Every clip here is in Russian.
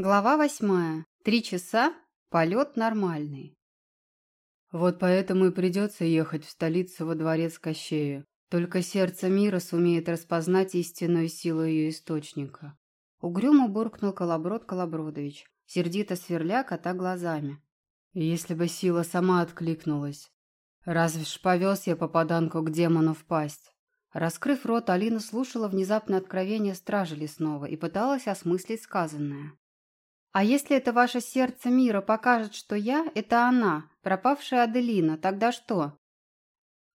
Глава восьмая. Три часа. Полет нормальный. Вот поэтому и придется ехать в столицу во дворец Кощею. Только сердце мира сумеет распознать истинную силу ее источника. Угрюмо буркнул Колоброд Колобродович, сердито сверля кота глазами. Если бы сила сама откликнулась. Разве ж повез я попаданку к демону в пасть? Раскрыв рот, Алина слушала внезапное откровение стражи лесного и пыталась осмыслить сказанное. А если это ваше сердце мира покажет, что я – это она, пропавшая Аделина, тогда что?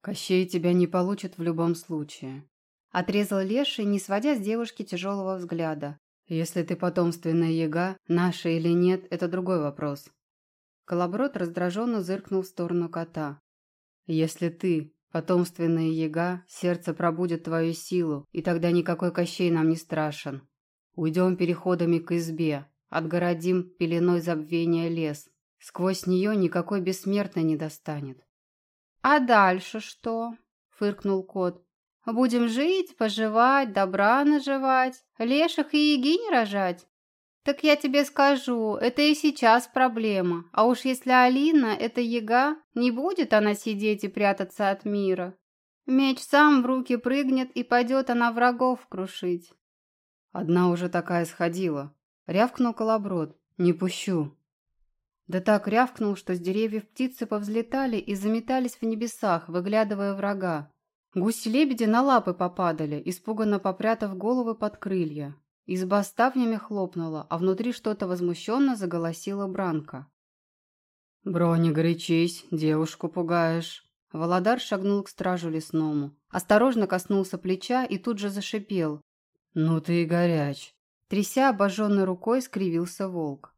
Кощей тебя не получит в любом случае. Отрезал Леший, не сводя с девушки тяжелого взгляда. Если ты потомственная яга, наша или нет – это другой вопрос. Колоброд раздраженно зыркнул в сторону кота. Если ты, потомственная яга, сердце пробудет твою силу, и тогда никакой Кощей нам не страшен. Уйдем переходами к избе, Отгородим пеленой забвения лес. Сквозь нее никакой бессмертный не достанет. «А дальше что?» – фыркнул кот. «Будем жить, поживать, добра наживать, леших и егинь рожать?» «Так я тебе скажу, это и сейчас проблема. А уж если Алина – это яга, не будет она сидеть и прятаться от мира. Меч сам в руки прыгнет, и пойдет она врагов крушить». Одна уже такая сходила, Рявкнул колоброд. «Не пущу». Да так рявкнул, что с деревьев птицы повзлетали и заметались в небесах, выглядывая врага. Гуси-лебеди на лапы попадали, испуганно попрятав головы под крылья. Изба ставнями хлопнула, а внутри что-то возмущенно заголосила Бранка. «Бро, не горячись, девушку пугаешь». Володар шагнул к стражу лесному. Осторожно коснулся плеча и тут же зашипел. «Ну ты и горяч. Тряся обожженной рукой, скривился волк.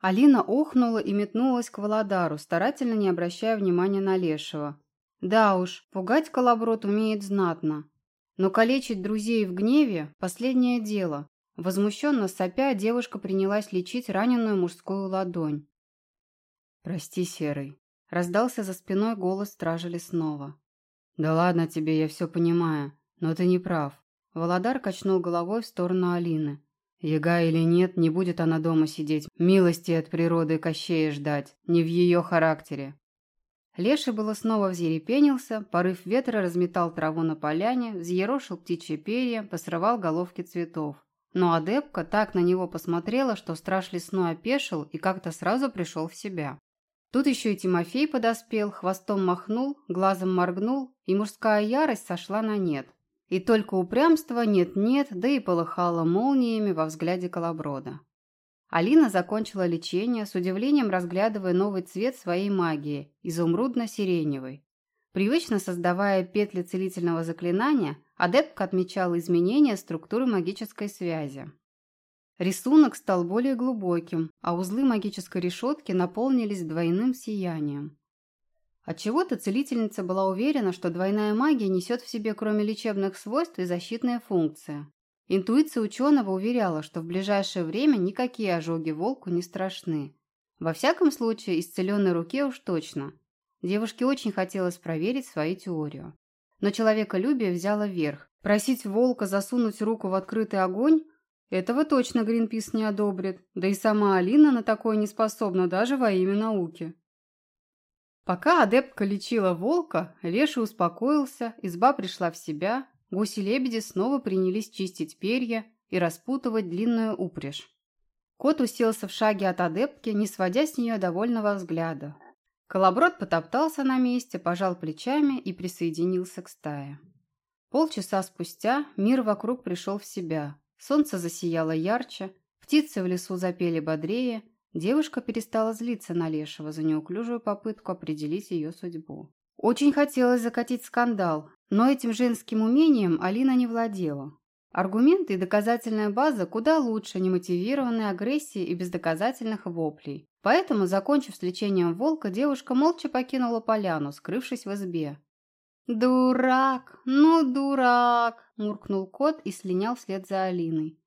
Алина охнула и метнулась к Володару, старательно не обращая внимания на Лешего. Да уж, пугать колоброд умеет знатно. Но калечить друзей в гневе – последнее дело. Возмущенно сопя, девушка принялась лечить раненую мужскую ладонь. «Прости, Серый», – раздался за спиной голос стража лесного. «Да ладно тебе, я все понимаю, но ты не прав. Володар качнул головой в сторону Алины. Яга или нет, не будет она дома сидеть, милости от природы Кощея ждать, не в ее характере. Леший было снова взъерепенился, порыв ветра разметал траву на поляне, взъерошил птичьи перья, посрывал головки цветов. Но адепка так на него посмотрела, что страж лесной опешил и как-то сразу пришел в себя. Тут еще и Тимофей подоспел, хвостом махнул, глазом моргнул, и мужская ярость сошла на нет. И только упрямство нет-нет, да и полыхало молниями во взгляде колоброда. Алина закончила лечение, с удивлением разглядывая новый цвет своей магии – изумрудно-сиреневый. Привычно создавая петли целительного заклинания, адептка отмечала изменения структуры магической связи. Рисунок стал более глубоким, а узлы магической решетки наполнились двойным сиянием. Отчего-то целительница была уверена, что двойная магия несет в себе кроме лечебных свойств и защитные функции. Интуиция ученого уверяла, что в ближайшее время никакие ожоги волку не страшны. Во всяком случае, исцеленной руке уж точно. Девушке очень хотелось проверить свою теорию. Но человеколюбие взяло верх. Просить волка засунуть руку в открытый огонь – этого точно Гринпис не одобрит. Да и сама Алина на такое не способна даже во имя науки. Пока адептка лечила волка, Леша успокоился, изба пришла в себя, гуси-лебеди снова принялись чистить перья и распутывать длинную упряжь. Кот уселся в шаге от адептки, не сводя с нее довольного взгляда. Колоброд потоптался на месте, пожал плечами и присоединился к стае. Полчаса спустя мир вокруг пришел в себя. Солнце засияло ярче, птицы в лесу запели бодрее – Девушка перестала злиться на Лешего за неуклюжую попытку определить ее судьбу. Очень хотелось закатить скандал, но этим женским умением Алина не владела. Аргументы и доказательная база куда лучше немотивированной агрессии и бездоказательных воплей. Поэтому, закончив с лечением волка, девушка молча покинула поляну, скрывшись в избе. «Дурак! Ну, дурак!» – муркнул кот и слинял вслед за Алиной.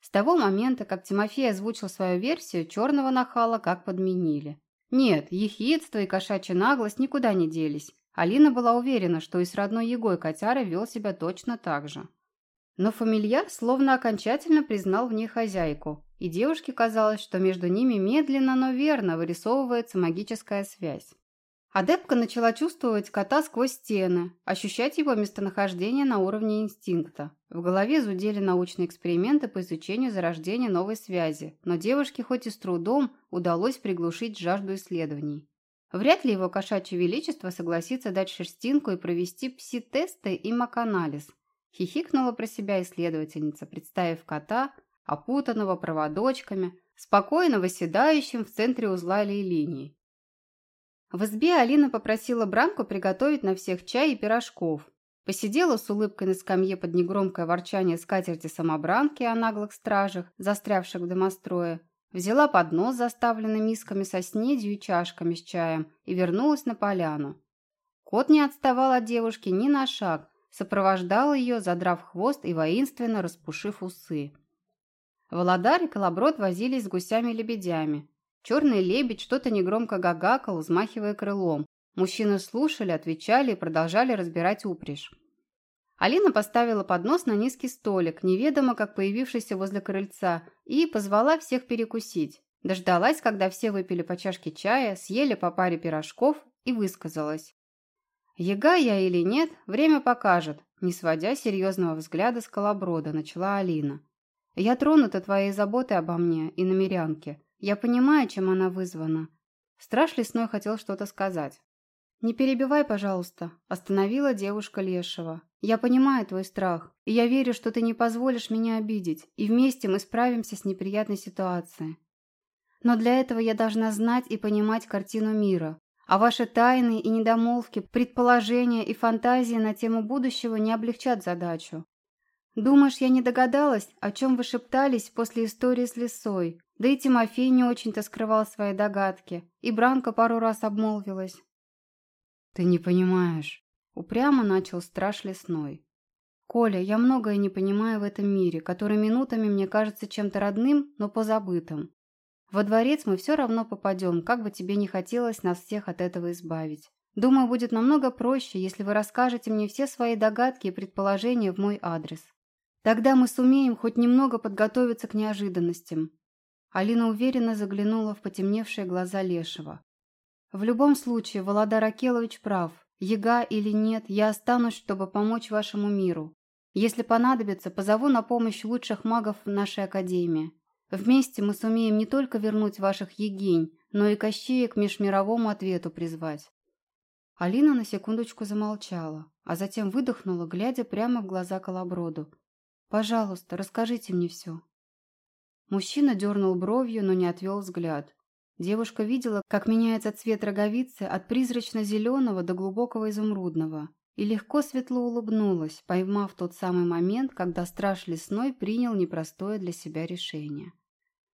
С того момента, как Тимофей озвучил свою версию, черного нахала как подменили. Нет, ехидство и кошачья наглость никуда не делись. Алина была уверена, что и с родной Егой котяра вел себя точно так же. Но фамильяр словно окончательно признал в ней хозяйку, и девушке казалось, что между ними медленно, но верно вырисовывается магическая связь. Адепка начала чувствовать кота сквозь стены, ощущать его местонахождение на уровне инстинкта. В голове зудели научные эксперименты по изучению зарождения новой связи, но девушке хоть и с трудом удалось приглушить жажду исследований. Вряд ли его кошачье величество согласится дать шерстинку и провести пси-тесты и маканализ. Хихикнула про себя исследовательница, представив кота, опутанного проводочками, спокойно восседающим в центре узла или линии. В избе Алина попросила Бранку приготовить на всех чай и пирожков. Посидела с улыбкой на скамье под негромкое ворчание скатерти самобранки о наглых стражах, застрявших в домострое, взяла поднос, заставленный мисками со снедью и чашками с чаем, и вернулась на поляну. Кот не отставал от девушки ни на шаг, сопровождал ее, задрав хвост и воинственно распушив усы. Володар и Колоброд возились с гусями-лебедями. Черный лебедь что-то негромко гагакал, взмахивая крылом. Мужчины слушали, отвечали и продолжали разбирать упряжь. Алина поставила поднос на низкий столик, неведомо как появившийся возле крыльца, и позвала всех перекусить. Дождалась, когда все выпили по чашке чая, съели по паре пирожков и высказалась. «Яга я или нет, время покажет», не сводя серьезного взгляда с колоброда, начала Алина. «Я тронута твоей заботой обо мне и намерянке. Я понимаю, чем она вызвана. Страж лесной хотел что-то сказать. «Не перебивай, пожалуйста», – остановила девушка Лешего. «Я понимаю твой страх, и я верю, что ты не позволишь меня обидеть, и вместе мы справимся с неприятной ситуацией. Но для этого я должна знать и понимать картину мира, а ваши тайны и недомолвки, предположения и фантазии на тему будущего не облегчат задачу. Думаешь, я не догадалась, о чем вы шептались после истории с лисой? Да и Тимофей не очень-то скрывал свои догадки, и Бранка пару раз обмолвилась. «Ты не понимаешь», — упрямо начал страж лесной. «Коля, я многое не понимаю в этом мире, который минутами мне кажется чем-то родным, но позабытым. Во дворец мы все равно попадем, как бы тебе не хотелось нас всех от этого избавить. Думаю, будет намного проще, если вы расскажете мне все свои догадки и предположения в мой адрес. Тогда мы сумеем хоть немного подготовиться к неожиданностям. Алина уверенно заглянула в потемневшие глаза Лешего. «В любом случае, Володар Акелович прав. Яга или нет, я останусь, чтобы помочь вашему миру. Если понадобится, позову на помощь лучших магов в нашей академии. Вместе мы сумеем не только вернуть ваших егинь, но и Кощея к межмировому ответу призвать». Алина на секундочку замолчала, а затем выдохнула, глядя прямо в глаза Колоброду. «Пожалуйста, расскажите мне все». Мужчина дернул бровью, но не отвел взгляд. Девушка видела, как меняется цвет роговицы от призрачно-зеленого до глубокого изумрудного, и легко светло улыбнулась, поймав тот самый момент, когда страж лесной принял непростое для себя решение.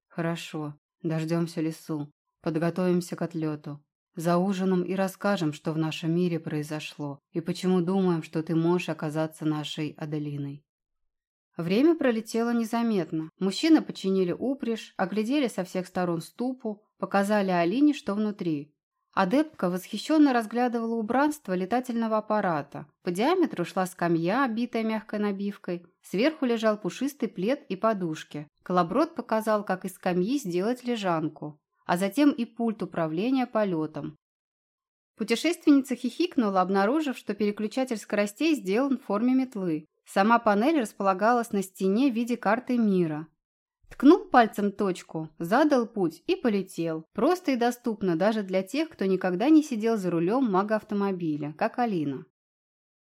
«Хорошо, дождемся лесу, подготовимся к отлету. За ужином и расскажем, что в нашем мире произошло, и почему думаем, что ты можешь оказаться нашей Аделиной». Время пролетело незаметно. Мужчины починили упряжь, оглядели со всех сторон ступу, показали Алине, что внутри. Адептка восхищенно разглядывала убранство летательного аппарата. По диаметру шла скамья, обитая мягкой набивкой. Сверху лежал пушистый плед и подушки. Колоброд показал, как из скамьи сделать лежанку, а затем и пульт управления полетом. Путешественница хихикнула, обнаружив, что переключатель скоростей сделан в форме метлы. Сама панель располагалась на стене в виде карты мира. Ткнул пальцем точку, задал путь и полетел. Просто и доступно даже для тех, кто никогда не сидел за рулем мага-автомобиля, как Алина.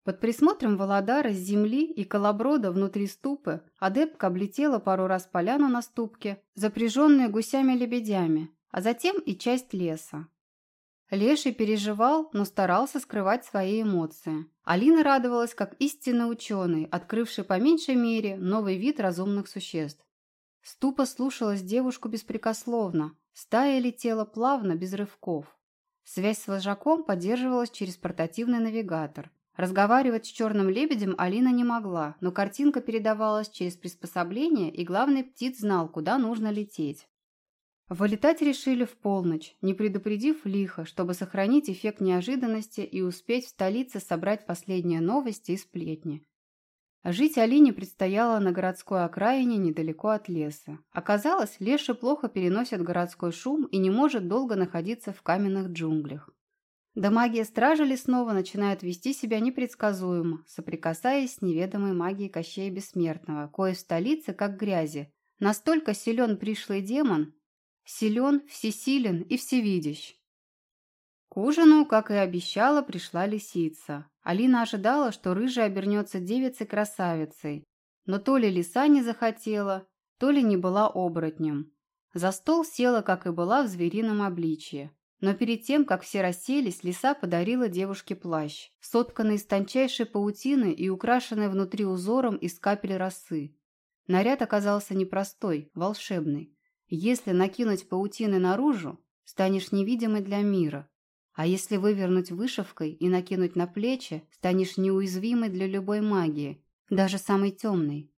Под присмотром Володара с земли и колоброда внутри ступы адепка облетела пару раз поляну на ступке, запряженную гусями-лебедями, а затем и часть леса. Леший переживал, но старался скрывать свои эмоции. Алина радовалась, как истинный ученый, открывший по меньшей мере новый вид разумных существ. Ступа слушалась девушку беспрекословно, стая летела плавно, без рывков. Связь с вожаком поддерживалась через портативный навигатор. Разговаривать с черным лебедем Алина не могла, но картинка передавалась через приспособление, и главный птиц знал, куда нужно лететь. Вылетать решили в полночь, не предупредив лихо, чтобы сохранить эффект неожиданности и успеть в столице собрать последние новости и сплетни. Жить Алине предстояло на городской окраине недалеко от леса. Оказалось, леший плохо переносит городской шум и не может долго находиться в каменных джунглях. Да магия стража лесного начинает вести себя непредсказуемо, соприкасаясь с неведомой магией Кощея Бессмертного, кое в столице, как грязи. Настолько силен пришлый демон, силен, всесилен и всевидящ. К ужину, как и обещала, пришла лисица. Алина ожидала, что рыжая обернется девицей-красавицей, но то ли лиса не захотела, то ли не была оборотнем. За стол села, как и была, в зверином обличье. Но перед тем, как все расселись, лиса подарила девушке плащ, сотканный из тончайшей паутины и украшенный внутри узором из капель росы. Наряд оказался непростой, волшебный. Если накинуть паутины наружу, станешь невидимой для мира. А если вывернуть вышивкой и накинуть на плечи, станешь неуязвимой для любой магии, даже самой темной.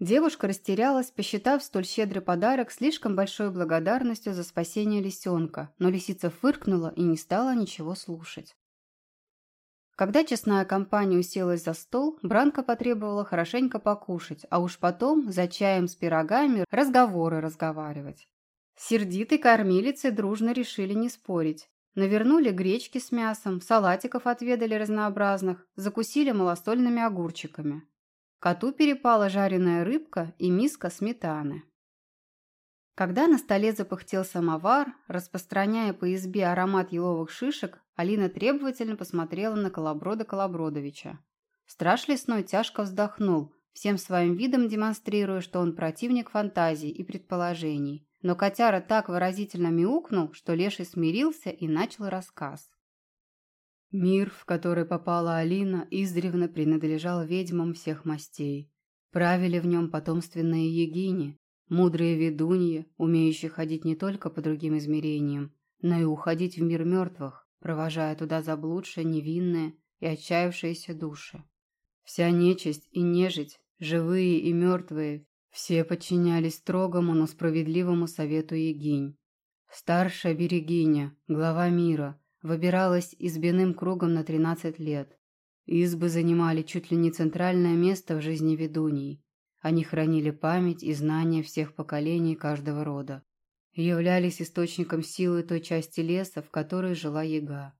Девушка растерялась, посчитав столь щедрый подарок слишком большой благодарностью за спасение лисенка, но лисица фыркнула и не стала ничего слушать. Когда честная компания уселась за стол, Бранка потребовала хорошенько покушать, а уж потом, за чаем с пирогами, разговоры разговаривать. Сердитой кормилицы дружно решили не спорить. Навернули гречки с мясом, салатиков отведали разнообразных, закусили малостольными огурчиками. Коту перепала жареная рыбка и миска сметаны. Когда на столе запыхтел самовар, распространяя по избе аромат еловых шишек, Алина требовательно посмотрела на Колоброда Колобродовича. Страж лесной тяжко вздохнул, всем своим видом демонстрируя, что он противник фантазий и предположений, но котяра так выразительно мяукнул, что Леший смирился и начал рассказ. Мир, в который попала Алина, издревно принадлежал ведьмам всех мастей. Правили в нем потомственные егини, мудрые ведуньи, умеющие ходить не только по другим измерениям, но и уходить в мир мертвых, провожая туда заблудшие, невинные и отчаявшиеся души. Вся нечисть и нежить, живые и мертвые, все подчинялись строгому, но справедливому совету Егинь. Старшая Берегиня, глава мира, выбиралась избиным кругом на 13 лет. Избы занимали чуть ли не центральное место в жизни ведуней. Они хранили память и знания всех поколений каждого рода. Являлись источником силы той части леса, в которой жила яга.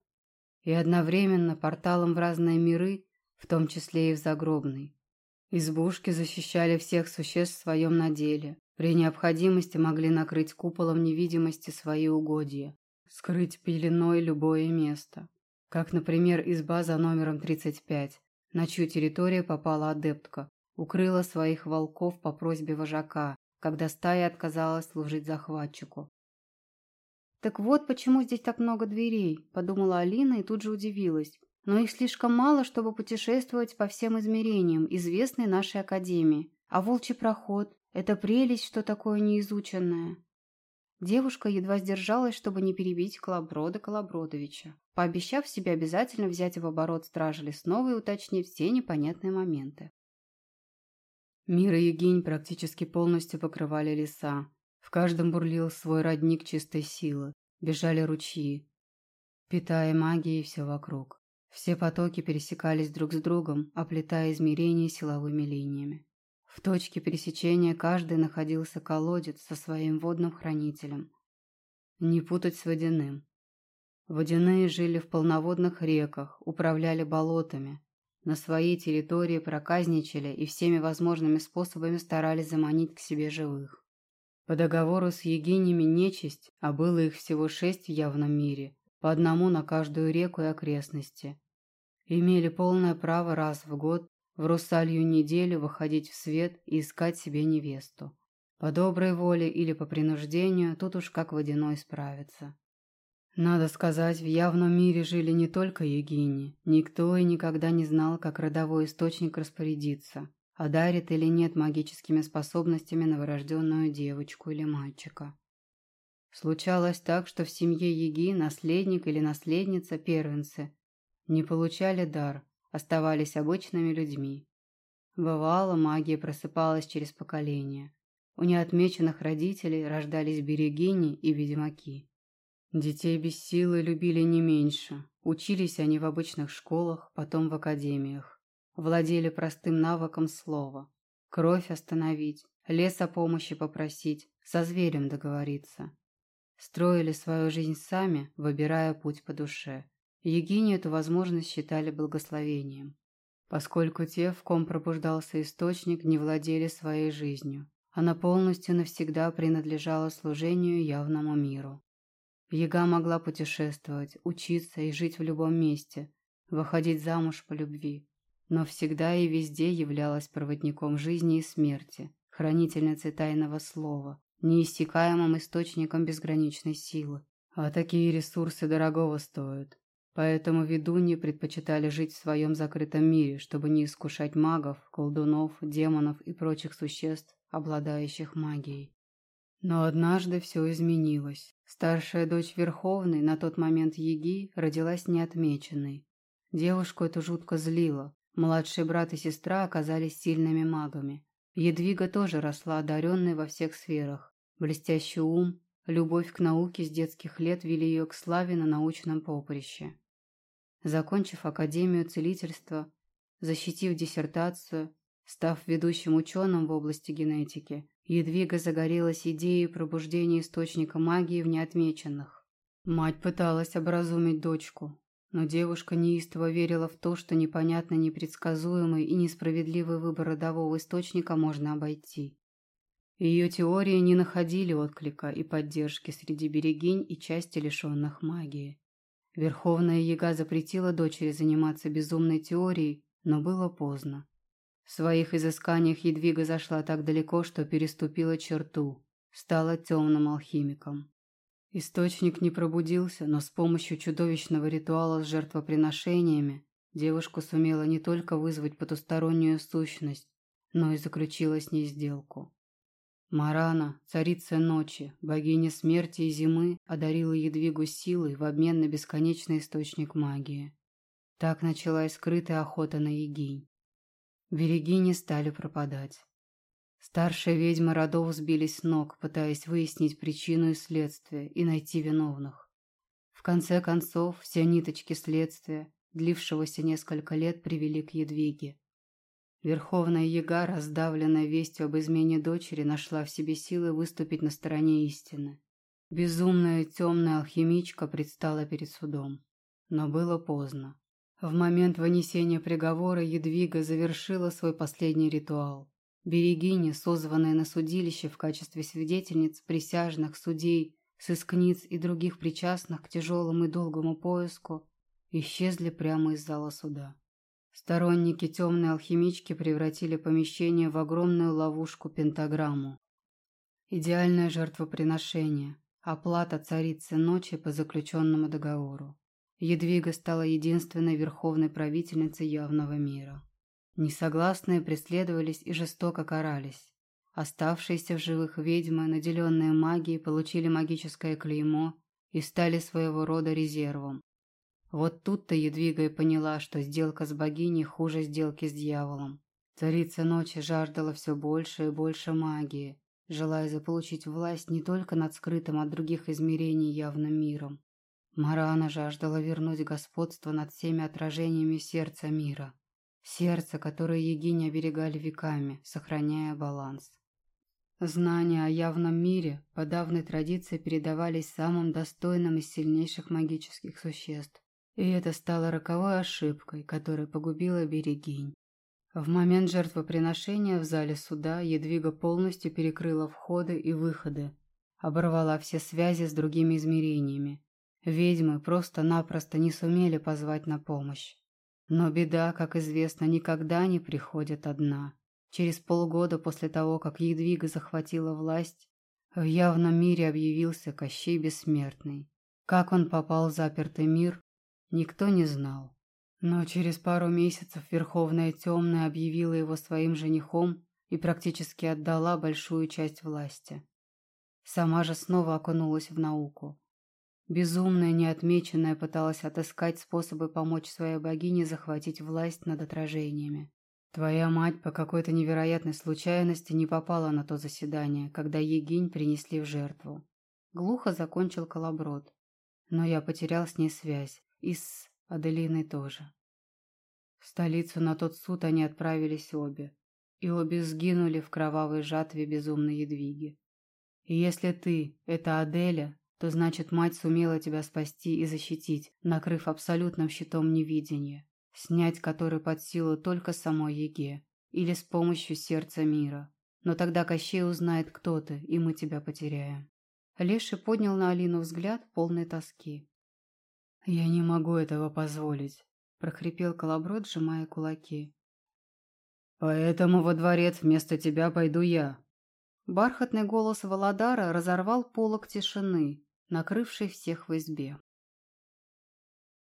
И одновременно порталом в разные миры, в том числе и в загробный. Избушки защищали всех существ в своем наделе. При необходимости могли накрыть куполом невидимости свои угодья, скрыть пеленой любое место. Как, например, изба за номером 35, на чью территорию попала адептка, укрыла своих волков по просьбе вожака, когда стая отказалась служить захватчику. «Так вот почему здесь так много дверей», – подумала Алина и тут же удивилась но их слишком мало, чтобы путешествовать по всем измерениям, известной нашей Академии. А волчий проход – это прелесть, что такое неизученное. Девушка едва сдержалась, чтобы не перебить Колоброда Колобродовича, пообещав себе обязательно взять в оборот стражи лесного и уточнить все непонятные моменты. Мир и Егинь практически полностью покрывали леса. В каждом бурлил свой родник чистой силы. Бежали ручьи, питая магией все вокруг. Все потоки пересекались друг с другом, оплетая измерения силовыми линиями. В точке пересечения каждый находился колодец со своим водным хранителем. Не путать с водяным. Водяные жили в полноводных реках, управляли болотами, на своей территории проказничали и всеми возможными способами старались заманить к себе живых. По договору с егинями нечисть, а было их всего шесть в явном мире, по одному на каждую реку и окрестности, имели полное право раз в год в русалью неделю выходить в свет и искать себе невесту. По доброй воле или по принуждению, тут уж как водяной справится. Надо сказать, в явном мире жили не только Егини. Никто и никогда не знал, как родовой источник распорядиться, а дарит или нет магическими способностями новорожденную девочку или мальчика. Случалось так, что в семье Еги наследник или наследница первенцы не получали дар, оставались обычными людьми. Бывало, магия просыпалась через поколения. У неотмеченных родителей рождались берегини и ведьмаки. Детей без силы любили не меньше. Учились они в обычных школах, потом в академиях. владели простым навыком слова. Кровь остановить, лес о помощи попросить, со зверем договориться. Строили свою жизнь сами, выбирая путь по душе. Егине эту возможность считали благословением, поскольку те, в ком пробуждался источник, не владели своей жизнью. Она полностью навсегда принадлежала служению явному миру. Яга могла путешествовать, учиться и жить в любом месте, выходить замуж по любви, но всегда и везде являлась проводником жизни и смерти, хранительницей тайного слова, неиссякаемым источником безграничной силы. А такие ресурсы дорогого стоят. Поэтому ведуньи предпочитали жить в своем закрытом мире, чтобы не искушать магов, колдунов, демонов и прочих существ, обладающих магией. Но однажды все изменилось. Старшая дочь Верховной, на тот момент Еги, родилась неотмеченной. Девушку это жутко злило. Младший брат и сестра оказались сильными магами. Едвига тоже росла одаренной во всех сферах. Блестящий ум, любовь к науке с детских лет вели ее к славе на научном поприще. Закончив Академию целительства, защитив диссертацию, став ведущим ученым в области генетики, Едвига загорелась идеей пробуждения источника магии в неотмеченных. Мать пыталась образумить дочку, но девушка неистово верила в то, что непонятно непредсказуемый и несправедливый выбор родового источника можно обойти. Ее теории не находили отклика и поддержки среди берегинь и части лишенных магии. Верховная Яга запретила дочери заниматься безумной теорией, но было поздно. В своих изысканиях Едвига зашла так далеко, что переступила черту, стала темным алхимиком. Источник не пробудился, но с помощью чудовищного ритуала с жертвоприношениями девушка сумела не только вызвать потустороннюю сущность, но и заключила с ней сделку. Марана, царица ночи, богиня смерти и зимы, одарила Едвигу силой в обмен на бесконечный источник магии. Так началась скрытая охота на Егинь. Берегини стали пропадать. Старшие ведьмы родов сбились с ног, пытаясь выяснить причину и следствие и найти виновных. В конце концов, все ниточки следствия, длившегося несколько лет, привели к Едвиге. Верховная Яга, раздавленная вестью об измене дочери, нашла в себе силы выступить на стороне истины. Безумная темная алхимичка предстала перед судом. Но было поздно. В момент вынесения приговора Едвига завершила свой последний ритуал. Берегини, созванные на судилище в качестве свидетельниц, присяжных, судей, сыскниц и других причастных к тяжелому и долгому поиску, исчезли прямо из зала суда. Сторонники темной алхимички превратили помещение в огромную ловушку-пентаграмму. Идеальное жертвоприношение, оплата царицы ночи по заключенному договору. Едвига стала единственной верховной правительницей явного мира. Несогласные преследовались и жестоко карались. Оставшиеся в живых ведьмы, наделенные магией, получили магическое клеймо и стали своего рода резервом. Вот тут-то Едвига и поняла, что сделка с богиней хуже сделки с дьяволом. Царица ночи жаждала все больше и больше магии, желая заполучить власть не только над скрытым от других измерений явным миром. Марана жаждала вернуть господство над всеми отражениями сердца мира. Сердце, которое Егине оберегали веками, сохраняя баланс. Знания о явном мире по давней традиции передавались самым достойным из сильнейших магических существ. И это стало роковой ошибкой, которая погубила Берегинь. В момент жертвоприношения в зале суда Едвига полностью перекрыла входы и выходы, оборвала все связи с другими измерениями. Ведьмы просто-напросто не сумели позвать на помощь. Но беда, как известно, никогда не приходит одна. Через полгода после того, как Едвига захватила власть, в явном мире объявился Кощей Бессмертный. Как он попал в запертый мир, никто не знал. Но через пару месяцев Верховная Темная объявила его своим женихом и практически отдала большую часть власти. Сама же снова окунулась в науку. Безумная, неотмеченная пыталась отыскать способы помочь своей богине захватить власть над отражениями. Твоя мать по какой-то невероятной случайности не попала на то заседание, когда Егинь принесли в жертву. Глухо закончил колоброд. Но я потерял с ней связь. И с Аделиной тоже. В столицу на тот суд они отправились обе. И обе сгинули в кровавой жатве безумной едвиги. И если ты — это Аделя, то значит мать сумела тебя спасти и защитить, накрыв абсолютным щитом невидения, снять который под силу только самой Еге или с помощью сердца мира. Но тогда Кощей узнает, кто ты, и мы тебя потеряем. Леший поднял на Алину взгляд, полной тоски. «Я не могу этого позволить», – прохрипел Колоброд, сжимая кулаки. «Поэтому во дворец вместо тебя пойду я». Бархатный голос Володара разорвал полог тишины, накрывший всех в избе.